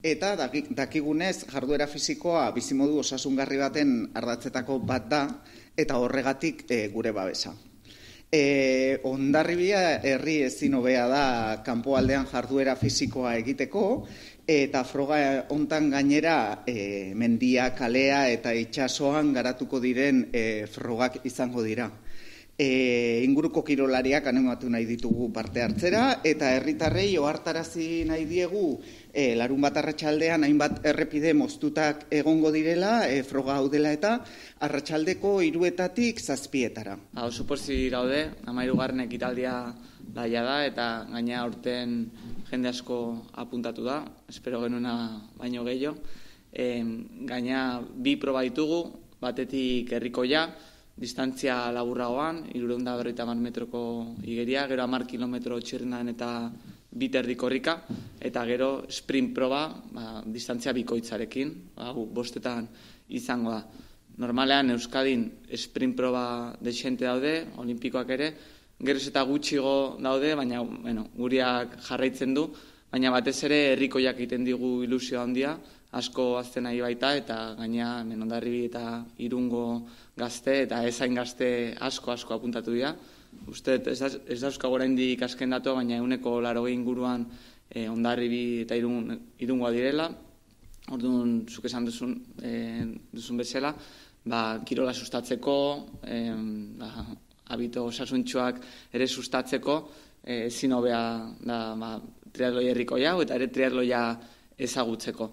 Eta dakigunez jarduera fisikoa bizimodu osasungarri baten ardatzetako bat da eta horregatik e, gure babesa. E, ondarribia herri ezin hobea da kanpoaldean jarduera fisikoa egiteko eta froga hontan gainera e, mendia, kalea eta itsasoan garatuko diren e, frogak izango dira e, inguruko kirolariak animatu nahi ditugu parte hartzera, eta herritarrei ohartarazi nahi diegu e, larun bat arratsaldean hainbat errepide moztutak egongo direla, e, froga hau dela eta arratsaldeko hiruetatik zazpietara. Ha, oso posi gaude, amairu garren ekitaldia daia da, eta gaina urten jende asko apuntatu da, espero genuena baino gehiago. E, gaina bi proba ditugu, batetik herrikoia, distantzia laburragoan, irureunda berreita mar metroko igeria, gero amar kilometro txirrenan eta biterdiko horrika, eta gero sprint proba, ba, distantzia bikoitzarekin, ba, bostetan izango da. Normalean Euskadin sprint proba desente daude, olimpikoak ere, gero eta gutxigo daude, baina bueno, guriak jarraitzen du, baina batez ere herrikoiak egiten digu ilusio handia, asko azten nahi baita, eta gaina menondarri eta irungo gazte, eta ezain gazte asko asko apuntatu dira. Uste, ez, ez dauzka gora indik asken datu, baina eguneko laro inguruan e, ondarri eta irun, irungoa direla. Orduan, zuk esan duzun, e, duzun bezala, ba, kirola sustatzeko, e, ba, abito osasuntxoak ere sustatzeko, e, zinobea da, ba, triatloi herriko jau, eta ere triatloia ezagutzeko.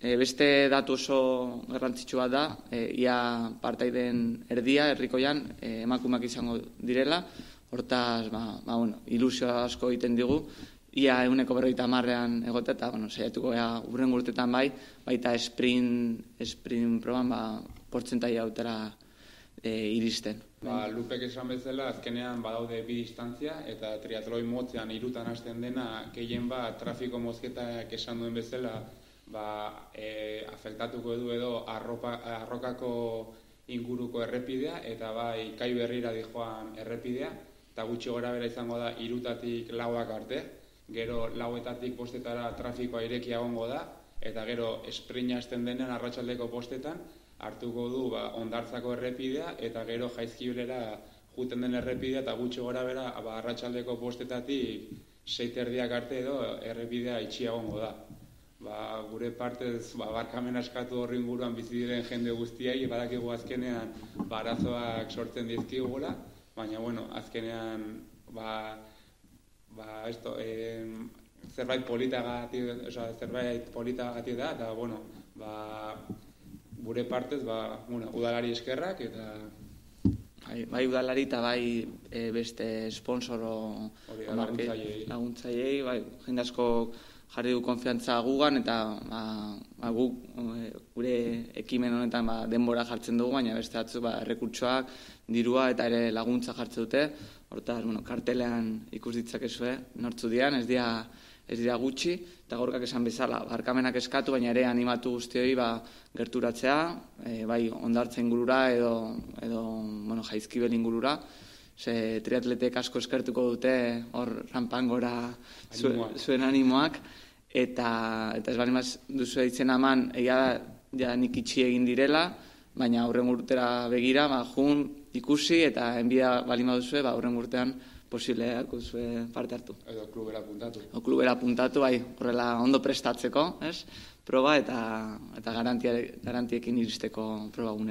E, beste datu oso garrantzitsua da, e, ia partaiden erdia, herrikoian, e, emakumak izango direla, hortaz, ba, ba, bueno, ilusio asko egiten digu, ia eguneko berroita marrean egote, eta, bueno, saiatuko ea urren gurtetan bai, baita sprint, sprint proban, ba, portzentai hautera e, iristen. Ba, lupek esan bezala, azkenean badaude bi distantzia, eta triatloi motzean irutan hasten dena, gehien ba, trafiko mozketak esan duen bezala, ba, e, afektatuko edu edo arropa, arrokako inguruko errepidea eta bai kai berrira dijoan errepidea eta gutxi gora bera izango da irutatik lauak arte gero lauetatik postetara trafikoa ireki egongo da eta gero esprina hasten denen arratsaldeko postetan hartuko du ba, ondartzako errepidea eta gero jaizkibelera juten den errepidea eta gutxi gora bera ba, arratsaldeko postetatik seiterdiak arte edo errepidea itxiagongo da ba, gure partez ba, barkamen askatu horri inguruan bizi diren jende guztiai, badakigu azkenean barazoak ba, sortzen dizkigula, baina bueno, azkenean ba, ba, esto, eh, zerbait polita gati, oza, zerbait polita gati da, eta bueno, ba, gure partez, ba, bueno, udalari eskerrak, eta Bai, bai udalari eta bai e, beste sponsoro laguntzaiei, bai, jende asko jarri du konfiantza gugan eta ba, ba, gu, e, gure ekimen honetan ba, denbora jartzen dugu, baina beste atzu ba, errekurtsoak, dirua eta ere laguntza jartzen dute. Hortaz, bueno, kartelean ikus ditzakezue nortzu dian, ez dira, ez dira gutxi, eta gorkak esan bezala, barkamenak eskatu, baina ere animatu guztioi ba, gerturatzea, e, bai ondartzen gurura edo, edo bueno, jaizkibel ingurura, ze triatletek asko eskertuko dute hor rampan gora zuen animoak eta eta ez bali maz duzu ditzen aman egia ja nik itxi egin direla baina aurren urtera begira ba jun ikusi eta enbia bali duzu ba aurren urtean posible zue parte hartu. Edo klubera puntatu. O klubera puntatu, bai, horrela ondo prestatzeko, ez? Proba eta eta garantiekin iristeko proba